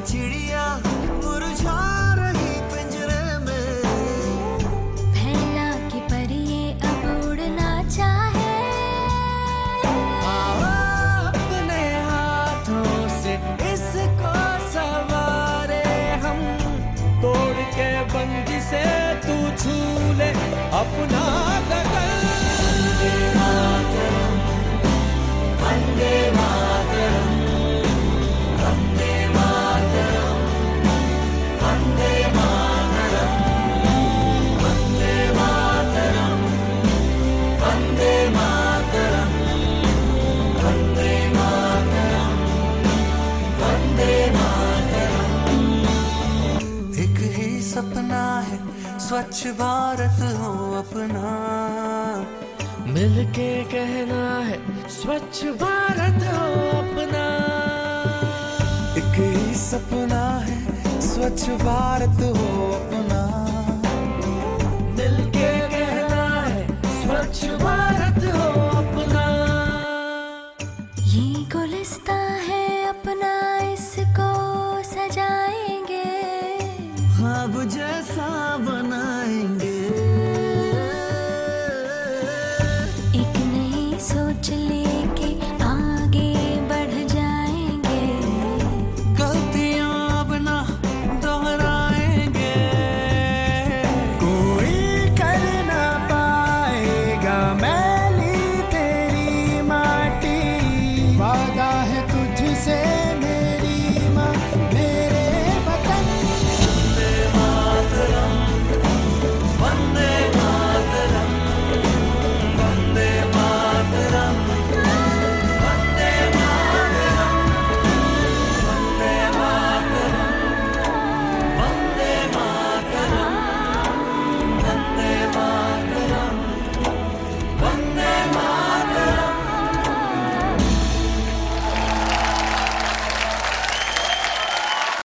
चिड़िया मुरझा रही पिंजरे में। फैला के परिए अब उड़ना चाहे। अपने हाथों से इसको सवारे हम। तोड़ के बंदी से तू छू ले अपना स्वच्छ भारत हो अपना। मिलके कहना है स्वच्छ भारत हो अपना। एक ही सपना है स्वच्छ भारत हो अपना। मिल